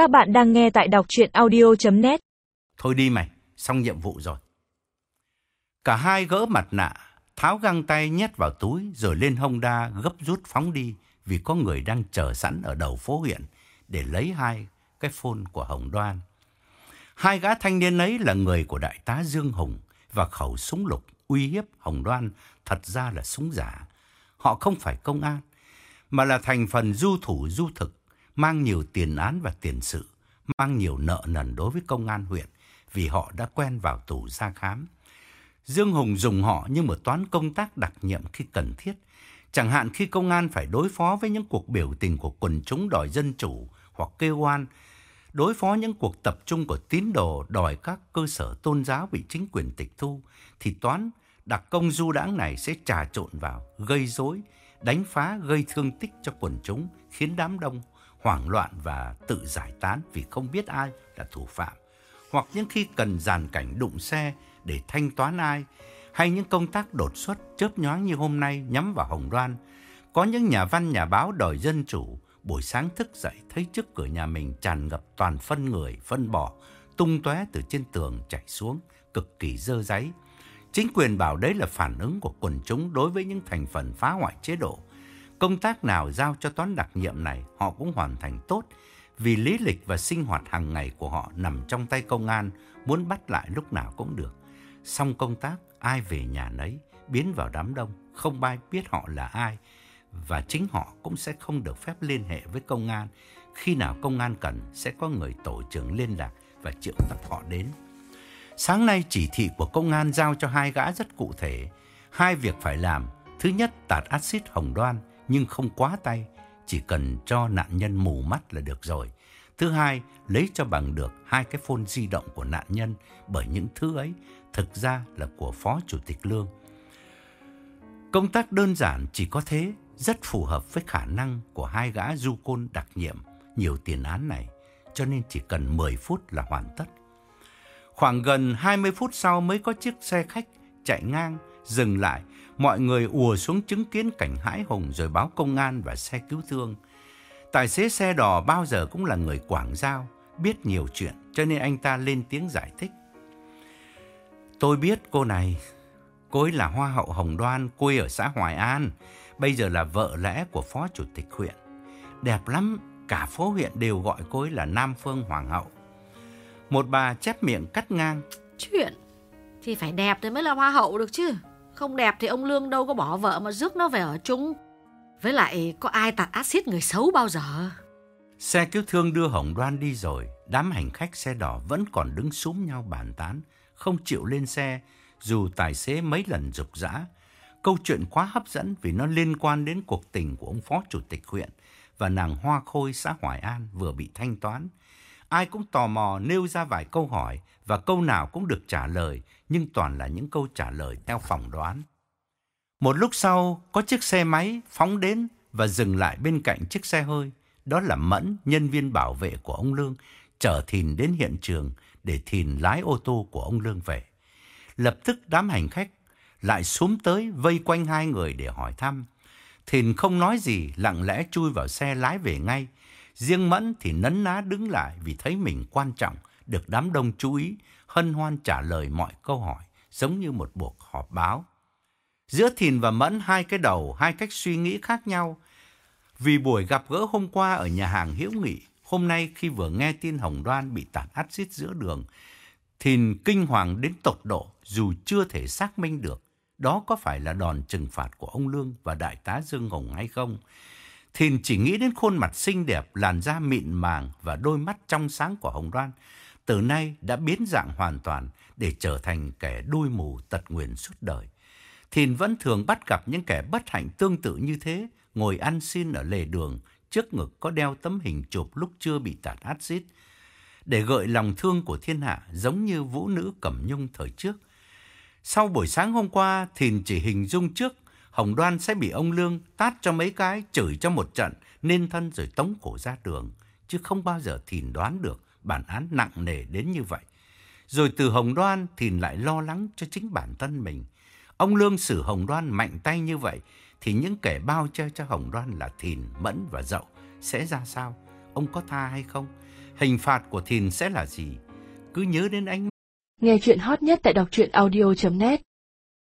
Các bạn đang nghe tại đọc chuyện audio.net Thôi đi mày, xong nhiệm vụ rồi. Cả hai gỡ mặt nạ, tháo găng tay nhét vào túi rồi lên Honda gấp rút phóng đi vì có người đang chờ sẵn ở đầu phố huyện để lấy hai cái phone của Hồng Đoan. Hai gã thanh niên ấy là người của đại tá Dương Hùng và khẩu súng lục uy hiếp Hồng Đoan thật ra là súng giả. Họ không phải công an, mà là thành phần du thủ du thực, mang nhiều tiền án và tiền sự, mang nhiều nợ nần đối với công an huyện vì họ đã quen vào tù ra khám. Dương Hùng dùng họ như một toán công tác đặc nhiệm khi cần thiết, chẳng hạn khi công an phải đối phó với những cuộc biểu tình của quần chúng đòi dân chủ hoặc kêu oan, đối phó những cuộc tập trung của tín đồ đòi các cơ sở tôn giáo bị chính quyền tịch thu, thì toán đặc công du đãng này sẽ trà trộn vào, gây rối, đánh phá, gây thương tích cho quần chúng, khiến đám đông hoảng loạn và tự giải tán vì không biết ai là thủ phạm. Hoặc những khi cần dàn cảnh đụng xe để thanh toán ai, hay những công tác đột xuất chớp nhoáng như hôm nay nhắm vào Hồng Đoan. Có những nhà văn nhà báo đòi dân chủ, buổi sáng thức dậy thấy trước cửa nhà mình tràn ngập toàn phân người, phân bò, tung tóe từ trên tường chảy xuống, cực kỳ dơ dáy. Chính quyền bảo đấy là phản ứng của quần chúng đối với những thành phần phá hoại chế độ. Công tác nào giao cho toán đặc nhiệm này họ cũng hoàn thành tốt vì lý lịch và sinh hoạt hàng ngày của họ nằm trong tay công an, muốn bắt lại lúc nào cũng được. Xong công tác, ai về nhà nấy, biến vào đám đông, không ai biết họ là ai và chính họ cũng sẽ không được phép liên hệ với công an. Khi nào công an cần sẽ có người tổ trưởng liên lạc và triệu tập họ đến. Sáng nay chỉ thị của công an giao cho hai gã rất cụ thể. Hai việc phải làm. Thứ nhất, tạt axit hồng đoan, nhưng không quá tay. Chỉ cần cho nạn nhân mù mắt là được rồi. Thứ hai, lấy cho bằng được hai cái phone di động của nạn nhân bởi những thứ ấy thực ra là của Phó Chủ tịch Lương. Công tác đơn giản chỉ có thế, rất phù hợp với khả năng của hai gã du côn đặc nhiệm nhiều tiền án này, cho nên chỉ cần 10 phút là hoàn tất. Khoảng gần 20 phút sau mới có chiếc xe khách chạy ngang, dừng lại. Mọi người ùa xuống chứng kiến cảnh hãi hùng rồi báo công an và xe cứu thương. Tài xế xe đò bao giờ cũng là người quảng giao, biết nhiều chuyện, cho nên anh ta lên tiếng giải thích. Tôi biết cô này, cô ấy là Hoa hậu Hồng Đoan, quê ở xã Hoài An, bây giờ là vợ lẽ của Phó Chủ tịch huyện. Đẹp lắm, cả phố huyện đều gọi cô ấy là Nam Phương Hoàng hậu. Một bà chép miệng cắt ngang. Chuyện thì phải đẹp thì mới là hoa hậu được chứ. Không đẹp thì ông Lương đâu có bỏ vợ mà rước nó về ở chung. Với lại, có ai tạt axit người xấu bao giờ. Xe cứu thương đưa Hồng Đoan đi rồi. Đám hành khách xe đỏ vẫn còn đứng súm nhau bàn tán. Không chịu lên xe, dù tài xế mấy lần rục rã. Câu chuyện quá hấp dẫn vì nó liên quan đến cuộc tình của ông Phó Chủ tịch huyện và nàng Hoa Khôi xã Hoài An vừa bị thanh toán. Ai cũng tò mò nêu ra vài câu hỏi và câu nào cũng được trả lời, nhưng toàn là những câu trả lời theo phỏng đoán. Một lúc sau, có chiếc xe máy phóng đến và dừng lại bên cạnh chiếc xe hơi. Đó là Mẫn, nhân viên bảo vệ của ông Lương, chở Thìn đến hiện trường để Thìn lái ô tô của ông Lương về. Lập tức đám hành khách lại xuống tới vây quanh hai người để hỏi thăm. Thìn không nói gì, lặng lẽ chui vào xe lái về ngay. Riêng Mẫn thì nấn ná đứng lại vì thấy mình quan trọng, được đám đông chú ý, hân hoan trả lời mọi câu hỏi, giống như một buổi họp báo. Giữa Thìn và Mẫn hai cái đầu, hai cách suy nghĩ khác nhau. Vì buổi gặp gỡ hôm qua ở nhà hàng Hiễu Nghị, hôm nay khi vừa nghe tin Hồng Đoan bị tạt axit giữa đường, Thìn kinh hoàng đến tột độ dù chưa thể xác minh được đó có phải là đòn trừng phạt của ông Lương và đại tá Dương Hồng hay không. Thìn chỉ nghĩ đến khuôn mặt xinh đẹp, làn da mịn màng và đôi mắt trong sáng của Hồng Đoan. Từ nay đã biến dạng hoàn toàn để trở thành kẻ đuôi mù tật nguyền suốt đời. Thìn vẫn thường bắt gặp những kẻ bất hạnh tương tự như thế, ngồi ăn xin ở lề đường, trước ngực có đeo tấm hình chụp lúc chưa bị tạt axit, để gợi lòng thương của thiên hạ giống như vũ nữ Cẩm Nhung thời trước. Sau buổi sáng hôm qua, Thìn chỉ hình dung trước Hồng Đoan sẽ bị ông Lương tát cho mấy cái, chửi cho một trận, nên thân rồi tống cổ ra đường. Chứ không bao giờ Thìn đoán được bản án nặng nề đến như vậy. Rồi từ Hồng Đoan, Thìn lại lo lắng cho chính bản thân mình. Ông Lương xử Hồng Đoan mạnh tay như vậy, thì những kẻ bao che cho Hồng Đoan là Thìn, Mẫn và Dậu sẽ ra sao? Ông có tha hay không? hình phạt của Thìn sẽ là gì. Cứ nhớ đến ánh Nghe chuyện hot nhất tại đọc truyện audio.net